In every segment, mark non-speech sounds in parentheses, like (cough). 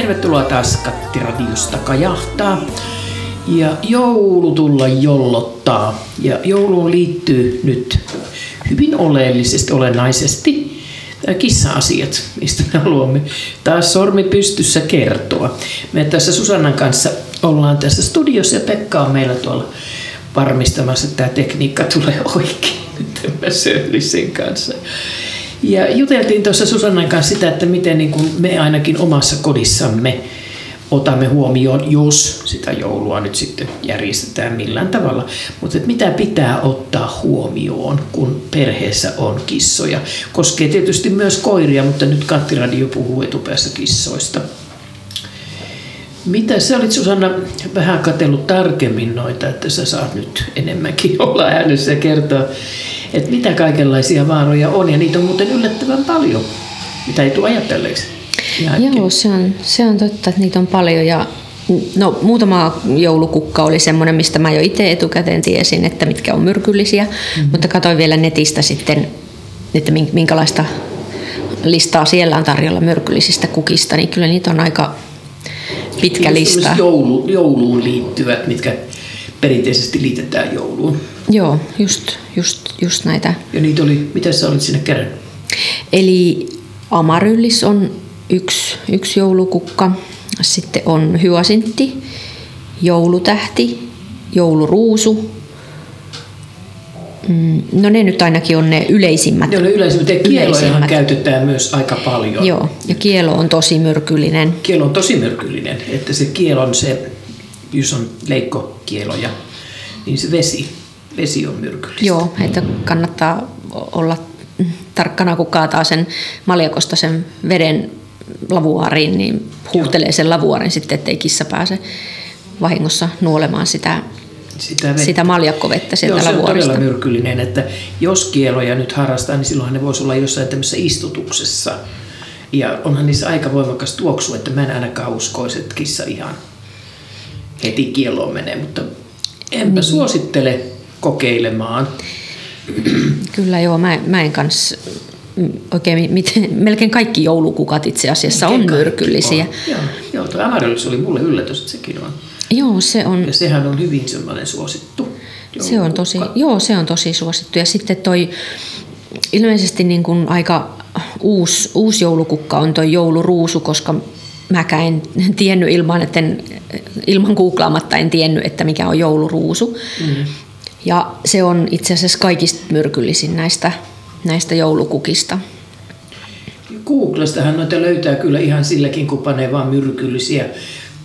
tervetuloa taas Kattiradiosta kajahtaa. Ja joulu tulla jollottaa. Ja jouluun liittyy nyt hyvin oleellisesti, olennaisesti kissa-asiat, mistä me haluamme taas sormi pystyssä kertoa. Me tässä Susannan kanssa ollaan tässä studiossa ja Pekka on meillä tuolla varmistamassa, että tämä tekniikka tulee oikein. Nyt mä sen kanssa. Ja juteltiin tuossa Susannan kanssa sitä, että miten niin kuin me ainakin omassa kodissamme otamme huomioon, jos sitä joulua nyt sitten järjestetään millään tavalla. Mutta mitä pitää ottaa huomioon, kun perheessä on kissoja? Koskee tietysti myös koiria, mutta nyt Kanttiradio puhuu etupäässä kissoista. Mitä sä olit Susanna vähän katsellut tarkemmin noita, että sä saat nyt enemmänkin olla äänessä ja kertoa, että mitä kaikenlaisia vaaroja on. Ja niitä on muuten yllättävän paljon, mitä ei tule ajatelleeksi. Joo, se on, se on totta, että niitä on paljon. Ja No, muutama joulukukka oli semmoinen, mistä mä jo itse etukäteen tiesin, että mitkä on myrkyllisiä, mm-hmm. mutta katsoin vielä netistä sitten, että minkälaista listaa siellä on tarjolla myrkyllisistä kukista, niin kyllä niitä on aika pitkä lista. Joulu, jouluun liittyvät, mitkä perinteisesti liitetään jouluun. Joo, just, just, just näitä. Ja niitä oli, mitä sä olit sinne kerännyt? Eli amaryllis on yksi, yksi joulukukka. Sitten on hyasintti, joulutähti, jouluruusu. Mm, no ne nyt ainakin on ne yleisimmät. Ne on ne yleisimmät. Ja kielojahan käytetään myös aika paljon. Joo, ja kielo on tosi myrkyllinen. Kielo on tosi myrkyllinen. Että se kielon se, jos on leikkokieloja, niin se vesi, vesi on myrkyllistä. Joo, että kannattaa olla tarkkana, kun kaataa sen maljakosta sen veden lavuaariin, niin huuhtelee sen lavuaarin sitten, ettei kissa pääse vahingossa nuolemaan sitä, sitä, sitä maljakkovettä sieltä Joo, se on todella myrkyllinen, että jos kieloja nyt harrastaa, niin silloinhan ne voisi olla jossain tämmöisessä istutuksessa. Ja onhan niissä aika voimakas tuoksu, että mä en ainakaan uskoisi, että kissa ihan heti kieloon menee, mutta enpä niin. suosittele kokeilemaan. Kyllä joo, mä, mä en kanssa oikein, miten, melkein kaikki joulukukat itse asiassa on myrkyllisiä. On. Joo, joo tuo amaryllis oli mulle yllätys, että sekin on. Joo, se on. Ja sehän on hyvin semmoinen suosittu. Se on tosi, joo, se on tosi suosittu. Ja sitten toi ilmeisesti niin kuin aika uusi, uusi joulukukka on toi jouluruusu, koska mäkään en tiennyt ilman, että en, ilman googlaamatta en tiennyt, että mikä on jouluruusu. Mm. Ja se on itse asiassa kaikista myrkyllisin näistä, näistä joulukukista. Googlestahan noita löytää kyllä ihan silläkin, kun panee vaan myrkyllisiä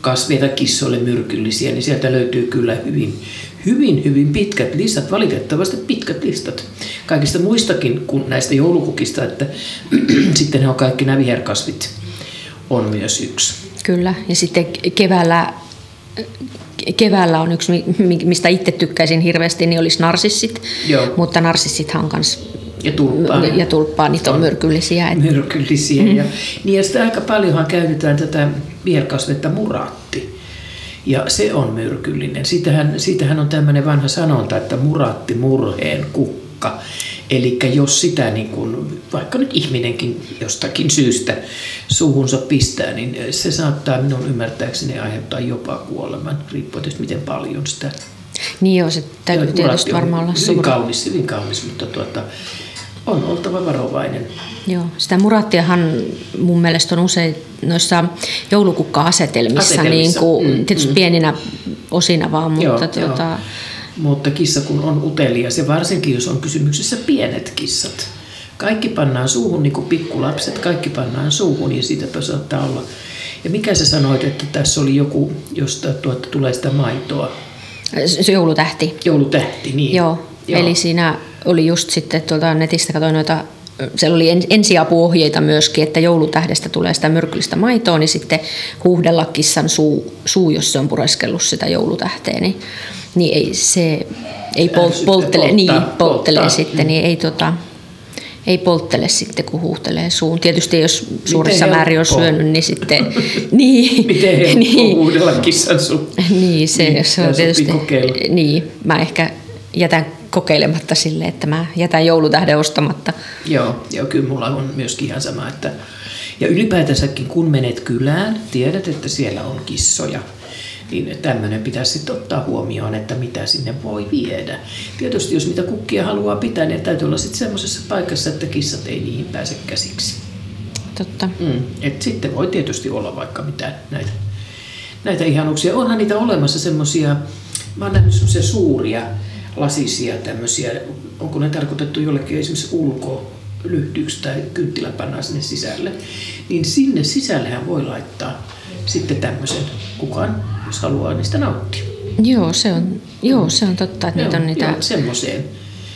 kasveita kissoille myrkyllisiä, niin sieltä löytyy kyllä hyvin, hyvin, hyvin pitkät listat, valitettavasti pitkät listat kaikista muistakin kuin näistä joulukukista, että (clears throat) sitten ne on kaikki nämä viherkasvit on myös yksi. Kyllä, ja sitten keväällä keväällä on yksi, mistä itse tykkäisin hirveästi, niin olisi narsissit. Joo. Mutta narsissithan on myös ja tulppaanit. Ja tulppaanit on myrkyllisiä. Että... Myrkyllisiä. Mm. Ja, niin ja sitä aika paljonhan käytetään tätä viherkasvetta muratti. Ja se on myrkyllinen. Siitähän, siitähän on tämmöinen vanha sanonta, että muratti murheen kukka. Eli jos sitä niin kun, vaikka nyt ihminenkin jostakin syystä suuhunsa pistää, niin se saattaa minun ymmärtääkseni aiheuttaa jopa kuoleman, riippuen tietysti miten paljon sitä niin joo, se täytyy tietysti varmaan olla hyvin kaunis, hyvin kaunis, mutta tuota, on oltava varovainen. Joo, sitä murattiahan mun mielestä on usein noissa joulukukka-asetelmissa, Asetelmissa. niin kuin, mm, tietysti mm. pieninä osina vaan, mutta joo, tuota... joo. Mutta kissa kun on utelias ja varsinkin jos on kysymyksessä pienet kissat. Kaikki pannaan suuhun, niin kuin pikkulapset, kaikki pannaan suuhun ja siitäpä saattaa olla. Ja mikä sä sanoit, että tässä oli joku, josta tuota, tulee sitä maitoa? Se joulutähti. Joulutähti, niin. Joo, Joo. eli siinä oli just sitten tuolta netistä katsoin noita siellä oli ensiapuohjeita myöskin, että joulutähdestä tulee sitä myrkyllistä maitoa, niin sitten huuhdella kissan suu, suu jos se on pureskellut sitä joulutähteä, niin, niin ei se ei pol, polttele, niin, polttelee polttaa. sitten, niin ei, tota, ei polttele sitten, kun huuhtelee suun. Tietysti jos suurissa määrin on syönyt, niin sitten... (laughs) niin, Miten niin, huudella kissan suu? Niin, se, niin, se on tietysti... Niin, mä ehkä jätän kokeilematta sille, että mä jätän joulutähden ostamatta. Joo, joo, kyllä mulla on myöskin ihan sama, että ja ylipäätänsäkin kun menet kylään, tiedät, että siellä on kissoja, niin tämmöinen pitäisi sitten ottaa huomioon, että mitä sinne voi viedä. Tietysti jos niitä kukkia haluaa pitää, niin täytyy olla sitten semmoisessa paikassa, että kissat ei niihin pääse käsiksi. Totta. Mm. Et sitten voi tietysti olla vaikka mitä näitä, näitä ihanuksia. Onhan niitä olemassa semmoisia, mä oon nähnyt semmoisia suuria lasisia tämmöisiä, onko ne tarkoitettu jollekin esimerkiksi ulko lyhdyksi tai kynttilä pannaan sinne sisälle, niin sinne sisällehän voi laittaa sitten tämmöisen kukan, jos haluaa niistä nauttia. Joo, se on, joo, se on totta, että joo, niitä on niitä... Joo, semmoiseen.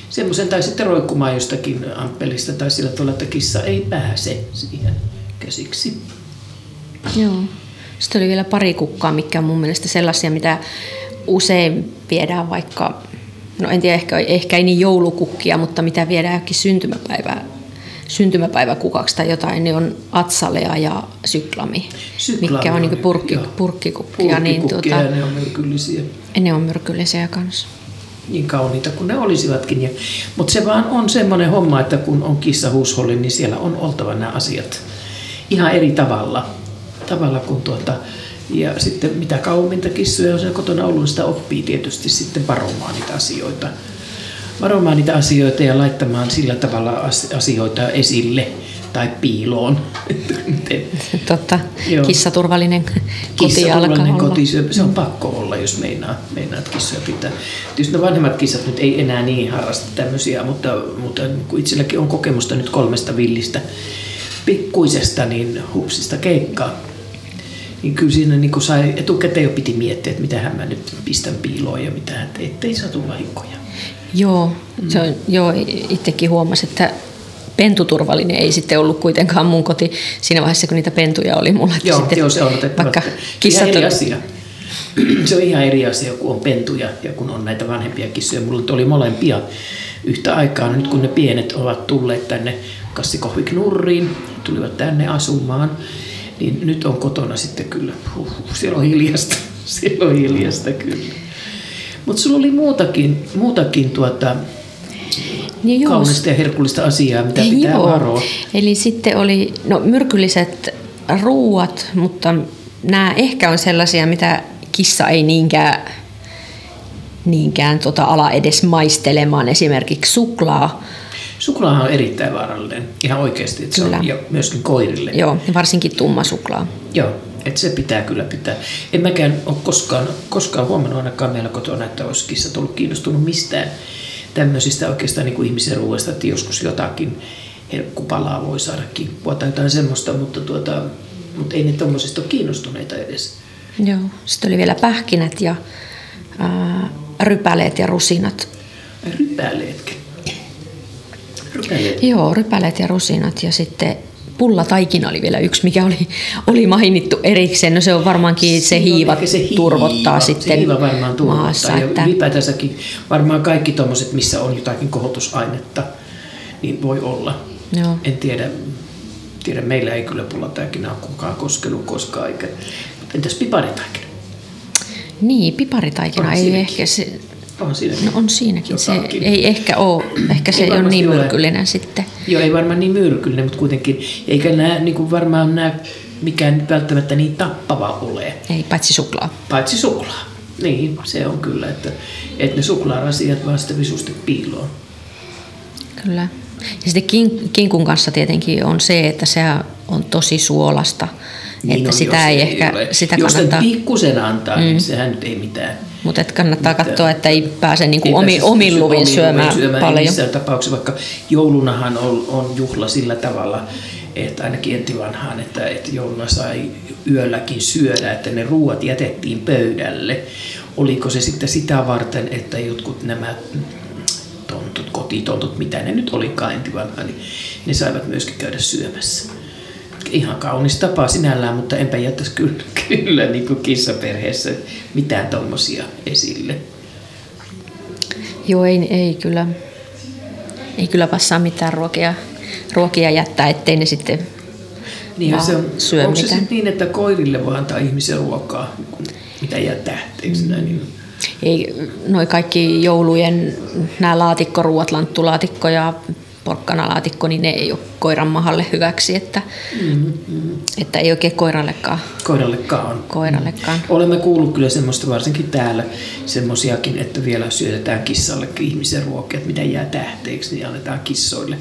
Semmoisen tai sitten roikkumaan jostakin amppelista tai sillä tavalla, että kissa ei pääse siihen käsiksi. Joo. Sitten oli vielä pari kukkaa, mikä on mun mielestä sellaisia, mitä usein viedään vaikka, no en tiedä, ehkä, ehkä ei niin joulukukkia, mutta mitä viedään johonkin syntymäpäivää syntymäpäiväkukaksi tai jotain, niin on atsalea ja syklami, syklami mitkä on, niin purkki, joo. purkkikukkia. Niin, tuota, ne on myrkyllisiä. Ne on myrkyllisiä kanssa. Niin kauniita kuin ne olisivatkin. Ja, mutta se vaan on semmoinen homma, että kun on kissa huusholli, niin siellä on oltava nämä asiat ihan eri tavalla. Tavalla kuin tuota, ja sitten mitä kauemmin kissoja on siellä kotona ollut, niin sitä oppii tietysti sitten varomaan niitä asioita varomaan niitä asioita ja laittamaan sillä tavalla asioita esille tai piiloon. (laughs) Totta. Joo. Kissaturvallinen (laughs) koti Kissaturvallinen alkaa koti, se, se on pakko olla, jos meinaa, meinaa että kissoja pitää. Tietysti ne vanhemmat kissat nyt ei enää niin harrasta tämmöisiä, mutta, mutta kun itselläkin on kokemusta nyt kolmesta villistä pikkuisesta, niin hupsista keikkaa. Niin kyllä siinä niin kuin sai etukäteen jo piti miettiä, että mitä mä nyt pistän piiloon ja mitä, ettei satu vahinkoja. Joo, se on, joo itsekin huomasin, että pentuturvallinen ei sitten ollut kuitenkaan mun koti siinä vaiheessa, kun niitä pentuja oli mulla. Joo, sitten joo se on vaikka kissat eri asia. Se on ihan eri asia, kun on pentuja ja kun on näitä vanhempia kissoja. Mulla oli molempia yhtä aikaa. Nyt kun ne pienet ovat tulleet tänne Kassikohviknurriin, tulivat tänne asumaan, niin nyt on kotona sitten kyllä, huh, siellä on hiljasta. (laughs) Siellä on hiljasta kyllä. Mutta sulla oli muutakin, muutakin tuota, niin joo. kaunista ja herkullista asiaa, mitä pitää joo. varoa. Eli sitten oli no, myrkylliset ruuat, mutta nämä ehkä on sellaisia, mitä kissa ei niinkään, niinkään tota ala edes maistelemaan. Esimerkiksi suklaa. Suklaa on erittäin vaarallinen, ihan oikeasti. Että Se on, ja myöskin koirille. Joo, ja varsinkin tumma suklaa. Joo, että se pitää kyllä pitää. En mäkään ole koskaan, koskaan huomannut ainakaan meillä kotona, että olisi kissa tullut kiinnostunut mistään tämmöisistä oikeastaan niin kuin ihmisen ruoasta, että joskus jotakin herkkupalaa voi saada kippua tai jotain semmoista, mutta, tuota, mutta ei ne tuommoisista ole kiinnostuneita edes. Joo, sitten oli vielä pähkinät ja ää, rypäleet ja rusinat. Rypäleetkin? Rypäleet? Joo, rypäleet ja rusinat ja sitten pullataikina oli vielä yksi, mikä oli, oli mainittu erikseen. No se on varmaankin se hiiva, se hiiva turvottaa sitten se hiiva varmaan turvottaa. maassa. Ja että... ylipäätänsäkin varmaan kaikki tuommoiset, missä on jotakin kohotusainetta, niin voi olla. Joo. En tiedä, tiedä, meillä ei kyllä pullataikina ole kukaan koskenut koskaan. Eikä... Entäs piparitaikina? Niin, piparitaikina ei ehkä se, on siinäkin. No on siinäkin. Se ei ehkä ole, ehkä se ei, ei ole niin myrkyllinen ole. sitten. Joo, ei varmaan niin myrkyllinen, mutta kuitenkin, eikä nämä, niin kuin varmaan nämä mikään välttämättä niin tappava ole. Ei, paitsi suklaa. Paitsi suklaa. Niin, se on kyllä, että, että ne suklaarasiat vaan sitten visusti piiloon. Kyllä. Ja sitten kinkun kanssa tietenkin on se, että se on tosi suolasta. Niin että on, sitä ei, ei ehkä, ole. sitä jos kannattaa... pikkusen antaa, niin mm. niin sehän nyt ei mitään mutta et kannattaa Mitä? katsoa, että ei pääse niinku ei omi, omin luvin syömään, syömään paljon. Missään tapauksessa, vaikka joulunahan on, on juhla sillä tavalla, että ainakin entivanhaan, että, että jouluna sai yölläkin syödä, että ne ruuat jätettiin pöydälle. Oliko se sitten sitä varten, että jotkut nämä tontut, kotitontut, mitä ne nyt olikaan entivanhaan, niin ne saivat myöskin käydä syömässä ihan kaunis tapa sinällään, mutta enpä jättäisi kyllä, kyllä niin kuin kissaperheessä mitään tuommoisia esille. Joo, ei, ei kyllä. Ei kyllä passaa mitään ruokia, ruokia jättää, ettei ne sitten niin se on, syö onko mitään. se niin, että koirille vaan antaa ihmisen ruokaa, mitä jättää, eikö mm. niin? Ei, noi kaikki joulujen nämä laatikkoruuat, lanttulaatikko ja porkkanalaatikko, niin ne ei ole koiran mahalle hyväksi, että, mm-hmm. että ei oikein koirallekaan. Koirallekaan. Koirallekaan. Olemme kuullut kyllä semmoista, varsinkin täällä, semmoisiakin, että vielä syötetään kissalle ihmisen ruokia, että mitä jää tähteeksi, niin annetaan kissoille.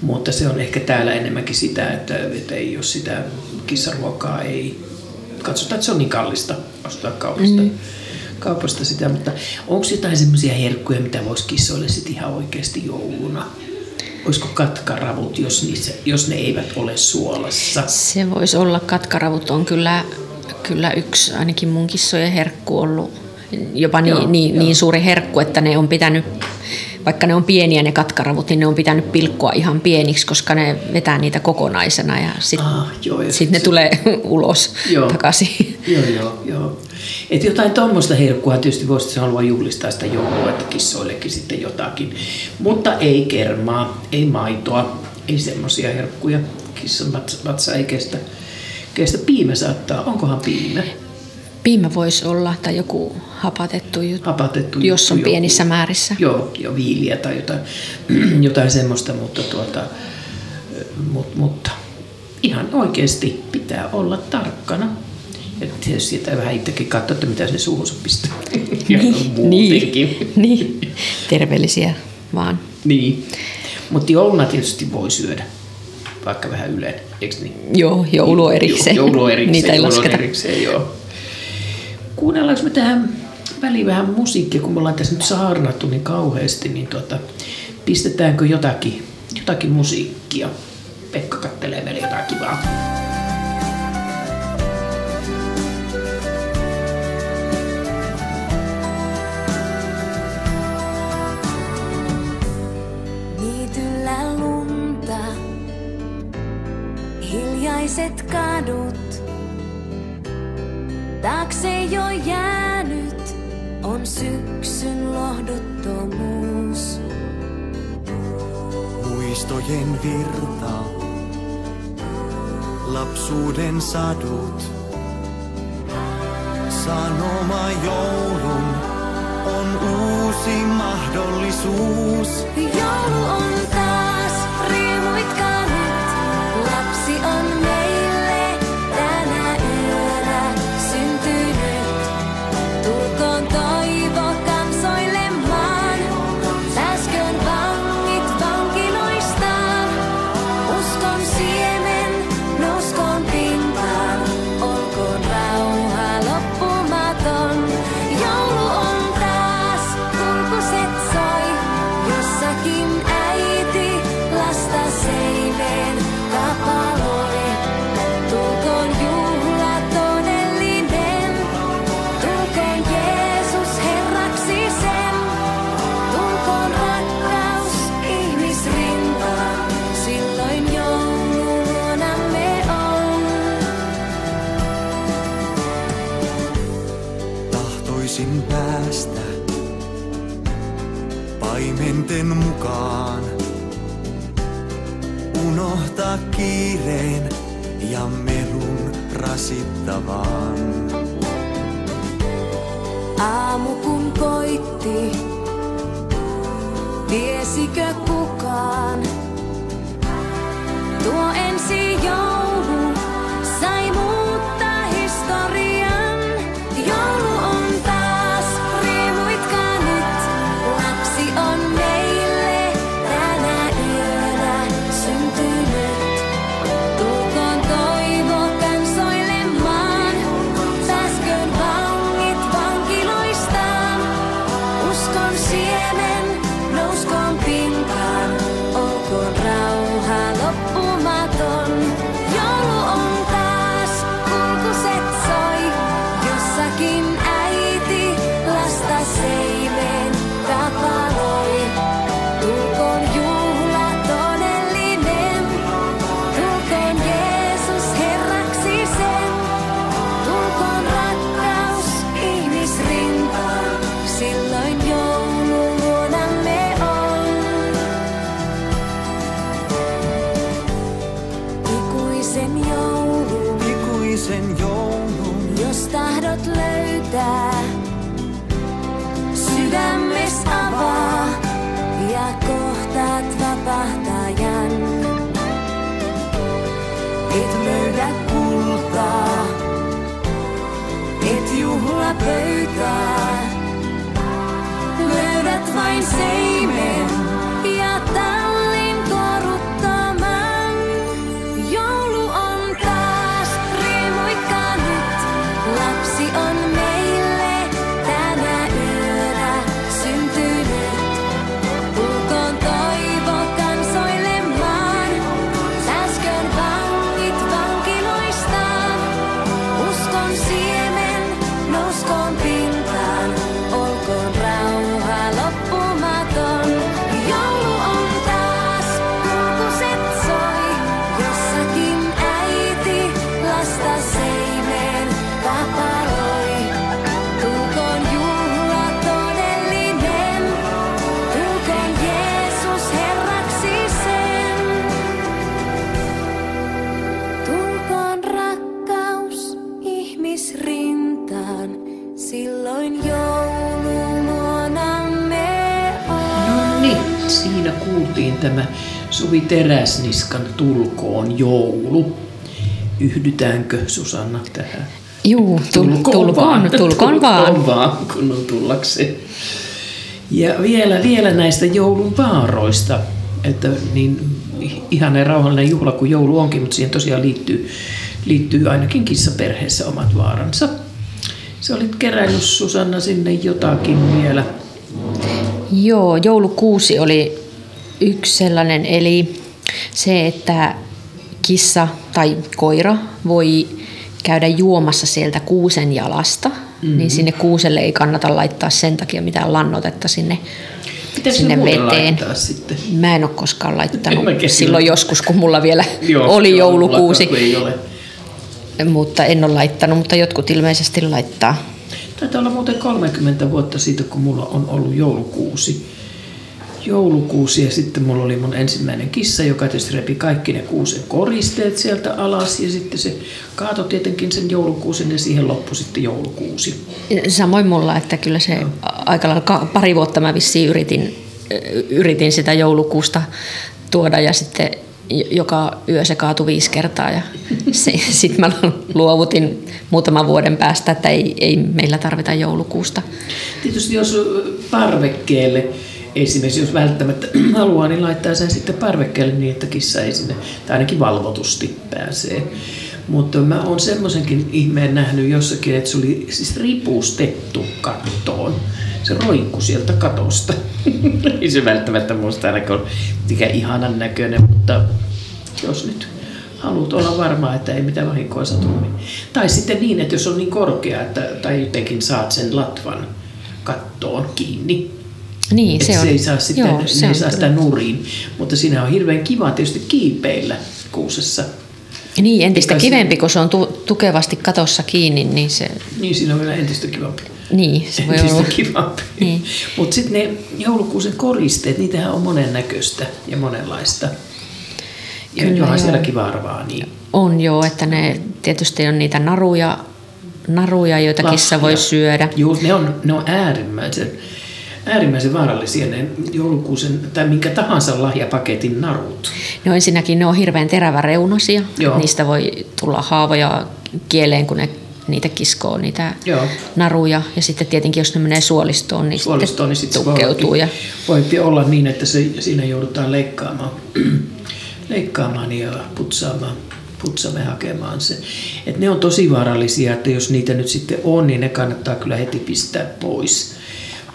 Mutta se on ehkä täällä enemmänkin sitä, että, että ei ole sitä kissaruokaa, ei katsotaan, että se on niin kallista ostaa kaupasta. Mm kaupasta sitä, mutta onko jotain semmoisia herkkuja, mitä voisi kissoille sitten ihan oikeasti jouluna? Olisiko katkaravut, jos, niissä, jos ne eivät ole suolassa? Se voisi olla. Katkaravut on kyllä, kyllä yksi ainakin mun kissojen herkku ollut. Jopa niin, joo, niin, joo. niin suuri herkku, että ne on pitänyt vaikka ne on pieniä ne katkaravut, niin ne on pitänyt pilkkoa ihan pieniksi, koska ne vetää niitä kokonaisena ja sitten ah, sit, sit ne sit... tulee (laughs) ulos joo. takaisin. Joo, joo, joo. Et jotain tuommoista herkkua tietysti voisi haluaa juhlistaa sitä joulua, että kissoillekin sitten jotakin. Mutta ei kermaa, ei maitoa, ei semmoisia herkkuja. Kissan vatsa ei kestä. kestä. Piimä saattaa, onkohan piimä? Piimä voisi olla tai joku hapatettu juttu, hapatettu jos juttu, on joku, pienissä määrissä. Joo, jo viiliä tai jotain, (clears throat) jotain semmoista, mutta, tuota, mut, mutta ihan oikeasti pitää olla tarkkana. Ja tietysti sitä vähän itsekin katsoa, että mitä se suuhunsa pistää. (laughs) niin, niin, niin, terveellisiä vaan. Niin, mutta jouluna tietysti voi syödä vaikka vähän yleen, eikö niin? Joo, joulu erikseen. Joulu erikseen, Niitä ei lasketa. erikseen, joo. Kuunnellaanko me tähän väliin vähän musiikkia, kun me ollaan tässä nyt saarnattu niin kauheasti, niin tuota, pistetäänkö jotakin, jotakin musiikkia? Pekka kattelee meille jotain kivaa. Hiljaiset kadut. Taakse jo jäänyt on syksyn lohduttomuus. Muistojen virta, lapsuuden sadut. Sanoma joulun on uusi mahdollisuus. Joulu on taas kiireen ja melun rasittavaan. Aamu kun koitti, tiesikö kukaan? Tuo ensi joulu tämä Suvi Teräsniskan Tulkoon joulu. Yhdytäänkö Susanna tähän? Juu, tul- tulkoon, tulkoon vaan. Tulkoon vaan, kun on tullakseen. Ja vielä, vielä näistä joulun vaaroista, että niin ihana ja rauhallinen juhla kuin joulu onkin, mutta siihen tosiaan liittyy, liittyy ainakin kissaperheessä omat vaaransa. Se olit keräillyt Susanna sinne jotakin vielä. Joo, joulukuusi oli yksi sellainen, eli se, että kissa tai koira voi käydä juomassa sieltä kuusen jalasta, mm-hmm. niin sinne kuuselle ei kannata laittaa sen takia mitään lannotetta sinne, Pitäisi sinne veteen. sitten? Mä en ole koskaan laittanut silloin joskus, kun mulla vielä Joo, oli joo, joulukuusi, mutta en ole laittanut, mutta jotkut ilmeisesti laittaa. Taitaa olla muuten 30 vuotta siitä, kun mulla on ollut joulukuusi. Joulukuusi ja sitten mulla oli mun ensimmäinen kissa, joka tietysti repi kaikki ne kuusen koristeet sieltä alas ja sitten se kaatoi tietenkin sen joulukuusen ja siihen loppui sitten joulukuusi. Samoin mulla, että kyllä se aika lailla pari vuotta mä vissiin yritin, yritin sitä joulukuusta tuoda ja sitten joka yö se kaatui viisi kertaa ja (laughs) sitten mä (laughs) luovutin muutaman vuoden päästä, että ei, ei meillä tarvita joulukuusta. Tietysti jos parvekkeelle esimerkiksi jos välttämättä (clears throat) haluaa, niin laittaa sen sitten parvekkeelle niin, että kissa ei sinne, tai ainakin valvotusti pääsee. Mutta mä oon semmoisenkin ihmeen nähnyt jossakin, että se oli siis ripustettu kattoon. Se roikku sieltä katosta. (laughs) ei se välttämättä muista ainakaan ole mikä ihanan näköinen, mutta jos nyt haluat olla varma, että ei mitään vahinkoa satu. Niin. Tai sitten niin, että jos on niin korkea, että, tai jotenkin saat sen latvan kattoon kiinni, Niin, se, se, se on, ei saa, sitä, joo, se ei on saa sitä nuriin. Mutta siinä on hirveän kiva tietysti kiipeillä kuusessa. Niin, entistä Eikä se- kivempi, kun se on tu- tukevasti katossa kiinni, niin se, Niin siinä on vielä entistä kivampi. niin, se voi Entistä olla. kivampi. Niin. Mutta sitten ne joulukuusen koristeet, niitähän on monennäköistä ja monenlaista. Ja Kyllä, joo. siellä kiva arvaa. Niin. On joo, että ne tietysti on niitä naruja, naruja joita kissa voi Lahja. syödä. Juu, ne on, ne on äärimmäisen, äärimmäisen vaarallisia ne joulukuusen tai minkä tahansa lahjapaketin narut. No ensinnäkin ne on hirveän teräväreunaisia. Joo. Niistä voi tulla haavoja kieleen, kun ne niitä kiskoo, niitä Joo. naruja. Ja sitten tietenkin, jos ne menee suolistoon, niin suolistoon, niin sitten sitten se tukkeutuu. voi, Ja, voi olla niin, että se, siinä joudutaan leikkaamaan, (clears throat) leikkaamaan ja putsaamaan, putsaamaan ja hakemaan se. Et ne on tosi vaarallisia, että jos niitä nyt sitten on, niin ne kannattaa kyllä heti pistää pois.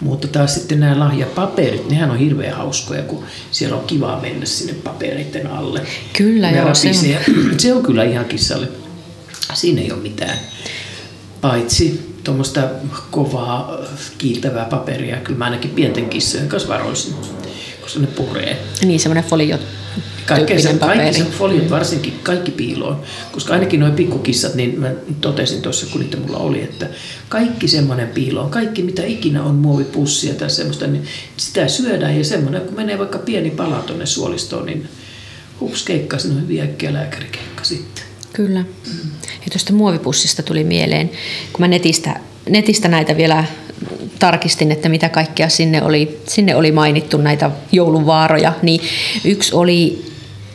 Mutta taas sitten nämä lahjapaperit, nehän on hirveän hauskoja, kun siellä on kiva mennä sinne papereiden alle. Kyllä, Ne joo, se on. (clears throat) se on kyllä ihan kissalle. Siinä ei ole mitään. Paitsi tuommoista kovaa kiiltävää paperia. Kyllä mä ainakin pienten kissojen kanssa varoisin, koska ne puree. niin semmoinen folio Kaikki se, tyyppinen kaikki paperi. se foliot varsinkin, kaikki piiloon. Koska ainakin nuo pikkukissat, niin mä totesin tuossa, kun niitä mulla oli, että kaikki semmoinen piiloon, kaikki mitä ikinä on muovipussia tai semmoista, niin sitä syödään ja semmoinen, kun menee vaikka pieni pala tuonne suolistoon, niin hups keikka, siinä on hyvin äkkiä lääkärikeikka sitten. Kyllä. Ja tuosta muovipussista tuli mieleen, kun mä netistä, netistä näitä vielä tarkistin, että mitä kaikkea sinne oli, sinne oli mainittu näitä jouluvaaroja, niin yksi oli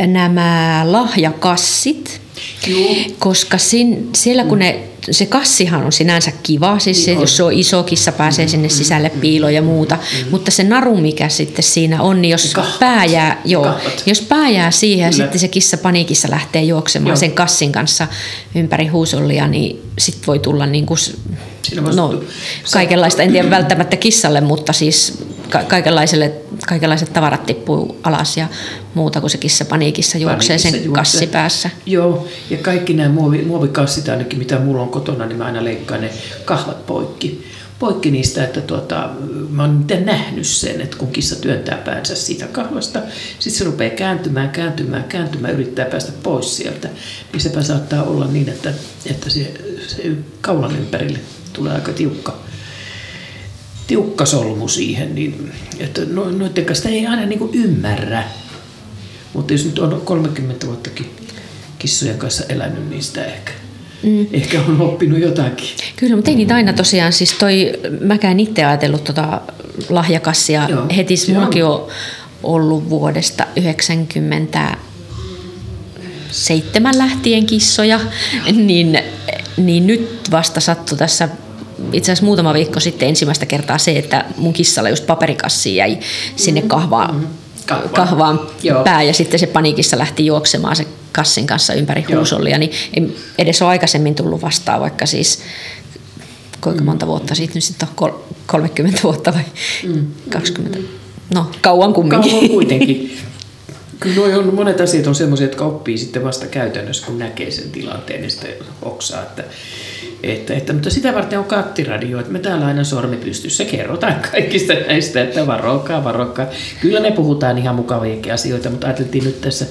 nämä lahjakassit, Joo. koska sin, siellä kun ne, se kassihan on sinänsä kiva, siis se, Niin on. jos se on iso kissa, pääsee sinne sisälle piiloon ja muuta, mutta se naru, mikä sitten siinä on, niin jos kahvat. pää jää, joo, Kahvat. jos pää jää siihen ja Kyllä. sitten se kissa paniikissa lähtee juoksemaan Joo. sen kassin kanssa ympäri huusollia, niin sitten voi tulla niin kuin, no, kaikenlaista, en tiedä välttämättä kissalle, mutta siis ka- kaikenlaiselle, kaikenlaiset tavarat tippuu alas ja muuta, kun se kissa paniikissa juoksee sen Paniikissa kassi päässä. Joo, ja kaikki nämä muovi, muovikassit ainakin, mitä mulla on kotona, niin mä aina leikkaan ne kahvat poikki. Poikki niistä, että tuota, mä oon miten nähnyt sen, että kun kissa työntää päänsä siitä kahvasta, sitten se rupeaa kääntymään, kääntymään, kääntymään, yrittää päästä pois sieltä. Niin sepä saattaa olla niin, että, että se, se kaulan ympärille tulee aika tiukka, tiukka solmu siihen, niin että no, noiden kanssa ei aina niin ymmärrä. Mutta jos nyt on 30 vuottakin kissojen kanssa elänyt, niin sitä ehkä, mm. ehkä on oppinut jotakin. Kyllä, mutta ei niitä aina tosiaan, siis toi, mäkään itse ajatellut tota lahjakassia Joo, heti, se mullakin on. ollut vuodesta 90 seitsemän lähtien kissoja, niin, niin nyt vasta sattui tässä itse asiassa muutama viikko sitten ensimmäistä kertaa se, että mun kissalla just paperikassi jäi sinne kahvaan, Mm-hmm. Kahvaan. kahvaan Joo. pää ja sitten se paniikissa lähti juoksemaan se kassin kanssa ympäri Joo. huusollia, niin ei edes ole aikaisemmin tullut vastaan, vaikka siis kuinka monta vuotta siitä nyt sitten on, Kol- 30 vuotta vai 20? No, kauan kumminkin. Kauan (laughs) kuitenkin. Kyllä on, monet asiat on sellaisia, jotka oppii sitten vasta käytännössä, kun näkee sen tilanteen, niin sitten oksaa, että, että, että, mutta sitä varten on kattiradio, että me täällä aina sormi pystyssä kerrotaan kaikista näistä, että varokaa, varokaa. Kyllä me puhutaan ihan mukaviakin asioita, mutta ajateltiin nyt tässä,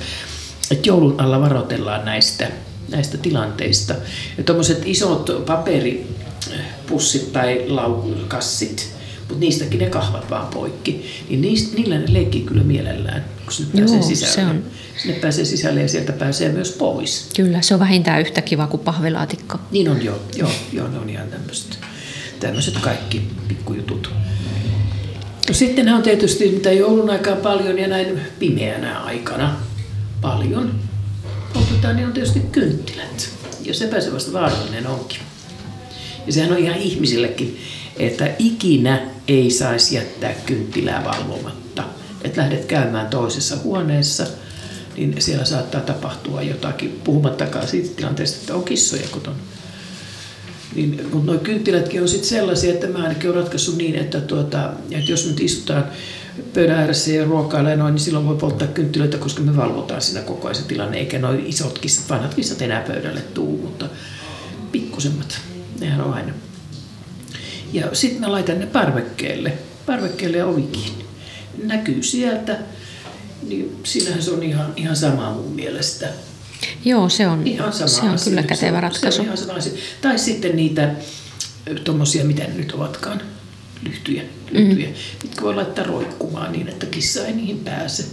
että joulun alla varoitellaan näistä, näistä tilanteista. Ja tuommoiset isot paperipussit tai laukassit, mutta niistäkin ne kahvat vaan poikki, niin niistä, niillä ne leikkii kyllä mielellään, kun sinne pääsee Joo, sisälle. se on. Sinne pääsee sisälle ja sieltä pääsee myös pois. Kyllä, se on vähintään yhtä kiva kuin pahvilaatikko. Niin on joo, joo, joo ne on ihan tämmöiset, tämmöiset kaikki pikkujutut. No sitten on tietysti mitä joulun aikaa paljon ja näin pimeänä aikana paljon. Poltetaan, niin on tietysti kynttilät. Ja sepä se vasta vaarallinen onkin. Ja sehän on ihan ihmisillekin, että ikinä ei saisi jättää kynttilää valvomatta. Että lähdet käymään toisessa huoneessa, niin siellä saattaa tapahtua jotakin, puhumattakaan siitä tilanteesta, että on kissoja kotona. Niin, mutta nuo kynttilätkin on sitten sellaisia, että mä ainakin olen ratkaissut niin, että, tuota, että jos nyt istutaan pöydän ääressä ja ruokailee noin, niin silloin voi polttaa kynttilöitä, koska me valvotaan siinä koko ajan se tilanne, eikä noin isot kissat, vanhat kissat enää pöydälle tuu, mutta pikkusemmat, nehän on aina. Ja sitten mä laitan ne parvekkeelle, parvekkeelle ja ovi kiinni. Näkyy sieltä, niin siinähän se on ihan, ihan sama mun mielestä. Joo, se on, Ihan sama se on asia. kyllä kätevä Se ratkaisu. on ihan sama asia. Tai sitten niitä tuommoisia, mitä ne nyt ovatkaan, lyhtyjä, lyhtyjä mm. mitkä voi laittaa roikkumaan niin, että kissa ei niihin pääse.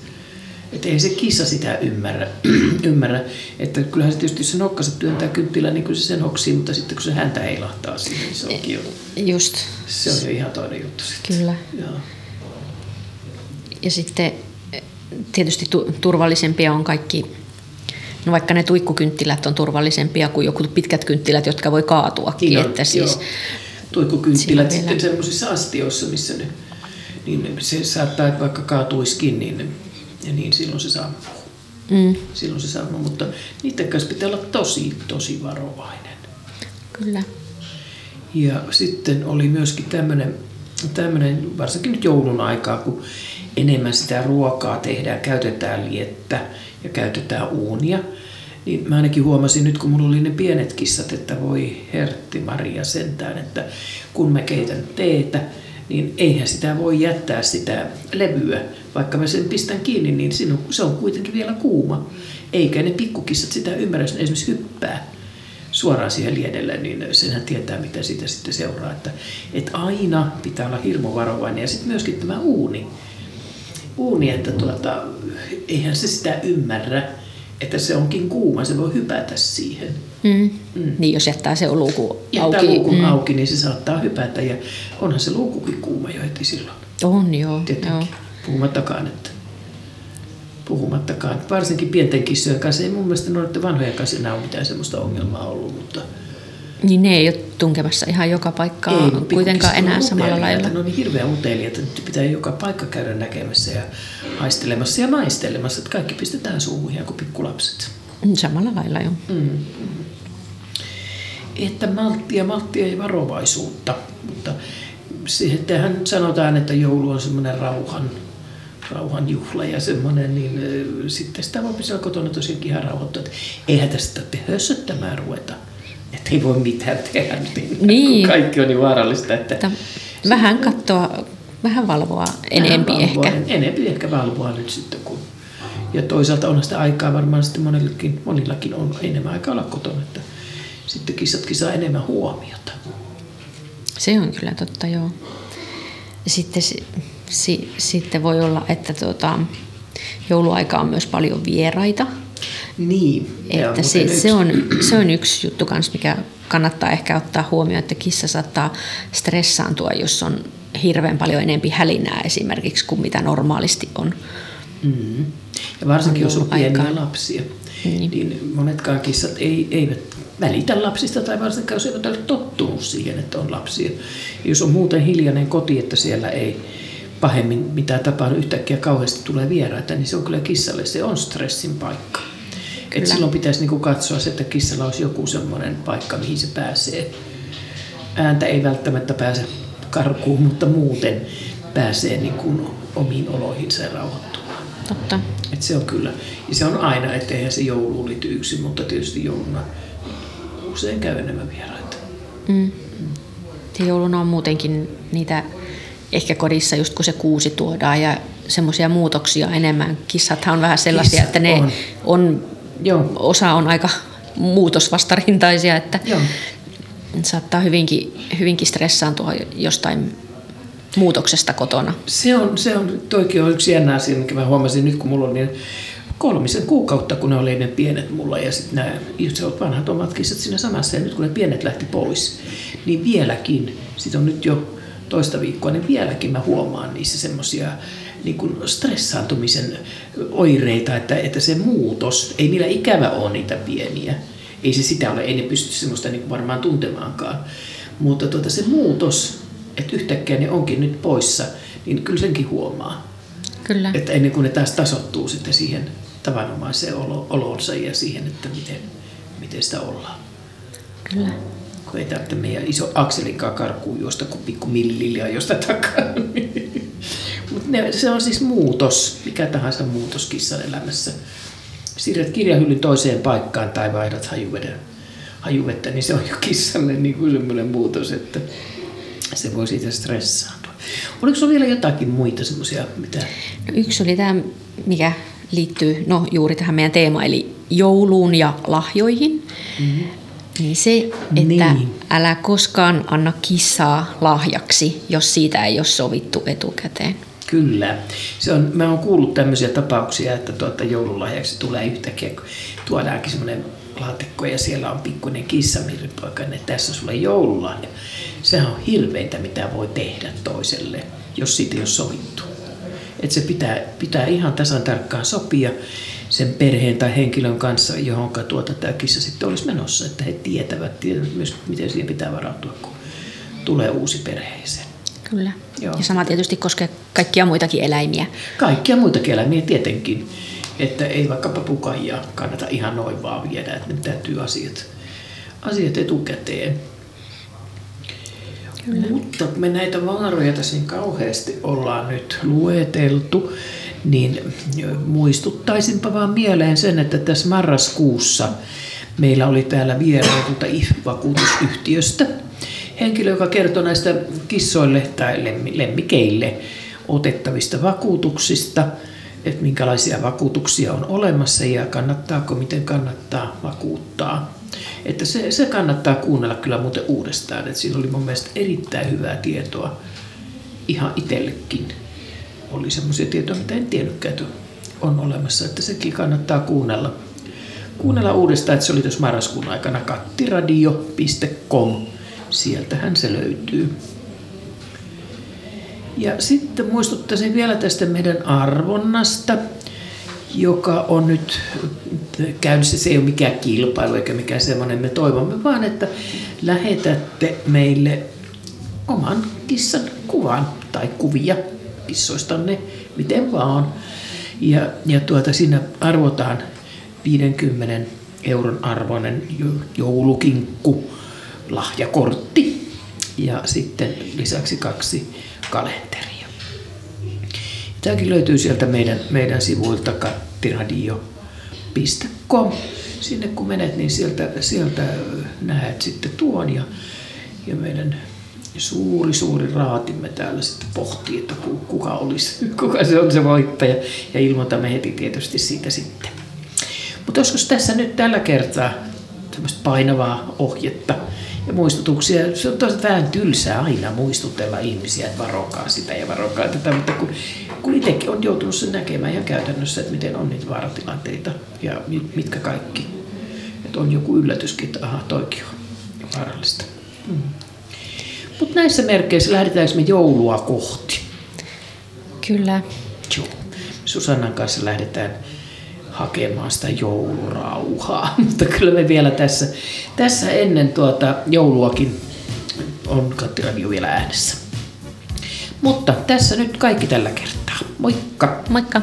Että ei se kissa sitä ymmärrä, (clears throat) ymmärrä. Että kyllähän se tietysti, jos se nokkansa työntää kynttilä, niin kyllä se sen hoksii, mutta sitten kun se häntä heilahtaa siihen, niin se onkin jo, Just, se on jo ihan toinen juttu sitten. kyllä. Joo. Ja sitten eh, tietysti tu- turvallisempia on kaikki, no vaikka ne tuikkukynttilät on turvallisempia kuin joku pitkät kynttilät, jotka voi kaatuakin. Niin on, että siis, joo. Tuikkukynttilät sitten semmoisissa astioissa, missä ne, niin se saattaa, että vaikka kaatuiskin, niin, ja niin silloin se saa mm, silloin se sammuu, mutta niiden kanssa pitää olla tosi, tosi varovainen. kyllä. Ja sitten oli myöskin tämmöinen, tämmöinen varsinkin nyt joulun aikaa, kun enemmän sitä ruokaa tehdään, käytetään liettä ja käytetään uunia, niin mä ainakin huomasin nyt, kun mulla oli ne pienet kissat, että voi hertti Maria sentään, että kun mä keitän teetä, niin eihän sitä voi jättää sitä levyä. Vaikka mä sen pistän kiinni, niin sinun, se on kuitenkin vielä kuuma. Eikä ne pikkukissat sitä ymmärrä, jos ne esimerkiksi hyppää suoraan siihen liedelle, niin senhän tietää, mitä siitä sitten seuraa. Että, että aina pitää olla hirmu varovainen. Ja sitten myöskin tämä uuni. Uuni, että tuota, eihän se sitä ymmärrä, että se onkin kuuma, se voi hypätä siihen. Mm. Mm. Niin jos jättää se Jättää auki. luukun mm. auki, niin se saattaa hypätä ja onhan se luukukin kuuma jo heti silloin. On joo. Tietenkin. joo. Puhumattakaan, että puhumattakaan. Varsinkin pienten kissojen kanssa. Ei mun mielestä noiden vanhojen kanssa enää ole mitään sellaista ongelmaa ollut, mutta Niin ne ei ole tunkemassa ihan joka paikkaa ei, kuitenkaan enää samalla lailla. Ne on niin hirveän uteliaita, että nyt pitää joka paikka käydä näkemässä ja haistelemassa ja maistelemassa, että kaikki pistetään suuhun ihan kuin pikkulapset. Mm, Samalla lailla joo. Mm. Että malttia, malttia ja varovaisuutta, mutta siihen tähän sanotaan, että joulu on semmoinen rauhan, rauhan juhla ja semmoinen, niin sitten sitä voi siellä kotona tosiaankin ihan rauhoittua, että eihän tästä hössöttämään ruveta. Että ei voi mitään tehdä, niin, Niin. kun kaikki on niin vaarallista, että Että vähän katsoa, vähän valvoa enempi Vähän valvoa, ehkä. Enempi ehkä valvoa nyt sitten. Kun. Ja toisaalta on sitä aikaa varmaan sitten monillekin, monillakin on enemmän aikaa olla kotona, että sitten kissatkin saa enemmän huomiota. Se on kyllä totta, joo. Sitten, si, si, sitten voi olla, että tuota, jouluaika on myös paljon vieraita. Niin. Että muuten se, yksi- se, on, se on yksi juttu kans, mikä kannattaa ehkä ottaa huomioon, että kissa saattaa stressaantua, jos on hirveän paljon enempi hälinää esimerkiksi kuin mitä normaalisti on. Mm. Ja varsinkin jos on pieniä lapsia, Niin. niin. monetkaan kissat ei, eivät välitä lapsista tai varsinkaan jos eivät ole tottunut siihen, että on lapsia. Ja jos on muuten hiljainen koti, että siellä ei pahemmin mitään tapahdu, yhtäkkiä kauheasti tulee vieraita, niin se on kyllä kissalle, se on stressin paikka. Et silloin pitäisi niinku katsoa se, että kissalla olisi joku semmoinen paikka, mihin se pääsee. Ääntä ei välttämättä pääse karkuun, mutta muuten pääsee niinku omiin oloihinsa ja rauhoittumaan. Totta. Et se on kyllä. Ja se on aina, että eihän se jouluun liity yksin, mutta tietysti jouluna usein käy enemmän vieraita. Mm. Ja jouluna on muutenkin niitä ehkä kodissa just kun se kuusi tuodaan ja semmoisia muutoksia enemmän. Kissathan on vähän sellaisia, Kissat että ne on. on. Joo. osa on aika muutosvastarintaisia, että Joo. saattaa hyvinkin, hyvinkin stressaantua jostain muutoksesta kotona. Se on, se on, toikin on yksi jännä asia, mikä mä huomasin nyt, kun mulla on niin kolmisen kuukautta, kun ne oli ne pienet mulla ja sitten nämä isot vanhat omat kissat siinä samassa. Ja nyt kun ne pienet lähti pois, niin vieläkin, sit on nyt jo toista viikkoa, niin vieläkin mä huomaan niissä semmoisia niin kuin stressaantumisen oireita, että, että se muutos, ei niillä ikävä ole niitä pieniä. Ei se sitä ole, ei ne pysty semmoista niin varmaan tuntemaankaan. Mutta tuota, se muutos, että yhtäkkiä ne onkin nyt poissa, niin kyllä senkin huomaa. Kyllä. Että ennen kuin ne taas tasottuu sitten siihen tavanomaiseen olo, oloonsa ja siihen, että miten, miten sitä ollaan. Kyllä. Kun ei tarvitse meidän iso akselinkaan karkuun juosta kuin pikku millilja josta takaa. (laughs) Mutta se on siis muutos, mikä tahansa muutos kissan elämässä. Siirrät kirjahyllyn toiseen paikkaan tai vaihdat hajuveden, hajuvettä, niin se on jo kissalle niin kuin semmoinen muutos, että se voi siitä stressaantua. Oliko sinulla vielä jotakin muita semmoisia, mitä No, yksi oli tämä, mikä liittyy no, juuri tähän meidän teemaan, eli jouluun ja lahjoihin. Mm-hmm. Niin se, että Niin. älä koskaan anna kissaa lahjaksi, jos siitä ei ole sovittu etukäteen. Kyllä. Se on, mä oon kuullut tämmöisiä tapauksia, että tuota joululahjaksi tulee yhtäkkiä, kun tuodaankin semmoinen laatikko ja siellä on pikkuinen kissamirripoika, että tässä sulle joululahja. Sehän on hirveintä, mitä voi tehdä toiselle, jos siitä ei ole sovittu. Että se pitää, pitää ihan tasan tarkkaan sopia sen perheen tai henkilön kanssa, johon tuota, tämä kissa sitten olisi menossa, että he tietävät, tietävät myös, miten siihen pitää varautua, kun tulee uusi perheeseen. Kyllä. Joo. Ja sama tietysti koskee kaikkia muitakin eläimiä. Kaikkia muitakin eläimiä tietenkin. Että ei vaikka papukaijaa kannata ihan noin vaan viedä, että ne täytyy asiat, asiat etukäteen. Kyllä. Mutta me näitä vaaroja tässä niin kauheasti ollaan nyt lueteltu, niin muistuttaisinpa vaan mieleen sen, että tässä marraskuussa meillä oli täällä vierailulta IF-vakuutusyhtiöstä henkilö, joka kertoi näistä kissoille tai lemmi- lemmikeille otettavista vakuutuksista, että minkälaisia vakuutuksia on olemassa ja kannattaako, miten kannattaa vakuuttaa. Että se, se kannattaa kuunnella kyllä muuten uudestaan, että siinä oli mun mielestä erittäin hyvää tietoa ihan itsellekin. Oli semmoisia tietoja, mitä en tiennytkään, että on olemassa, että sekin kannattaa kuunnella, kuunnella uudestaan, että se oli tuossa marraskuun aikana kattiradio.com. Sieltähän se löytyy. Ja sitten muistuttaisin vielä tästä meidän arvonnasta, joka on nyt käynnissä. Se ei ole mikään kilpailu eikä mikään semmoinen. Me toivomme vaan, että lähetätte meille oman kissan kuvan tai kuvia kissoistanne, miten vaan. Ja, ja tuota, siinä arvotaan 50 euron arvoinen joulukinkku, lahjakortti ja sitten lisäksi kaksi kalenteria. Tämäkin löytyy sieltä meidän, meidän sivuilta kattiradio.com. Sinne kun menet, niin sieltä, sieltä näet sitten tuon ja, ja meidän suuri, suuri raatimme täällä sitten pohtii, että kuka olisi, (laughs) kuka se on se voittaja. Ja ilmoitamme heti tietysti siitä sitten. Mutta joskus tässä nyt tällä kertaa tämmöistä painavaa ohjetta ja muistutuksia. Se on tosiaan vähän tylsää aina muistutella ihmisiä, että varokaa sitä ja varokaa tätä, mutta kun, kun itsekin on joutunut sen näkemään ja käytännössä, että miten on niitä vaaratilanteita ja mitkä kaikki. Että on joku yllätyskin, että aha, toikin on vaarallista. Mm. Mutta näissä merkeissä lähdetäänkö me joulua kohti? Kyllä. Joo. Susannan kanssa lähdetään hakemaan sitä joulurauhaa, (laughs) mutta kyllä me vielä tässä, tässä ennen tuota jouluakin on Kattiradio vielä äänessä. Mutta tässä nyt kaikki tällä kertaa. Moikka! Moikka!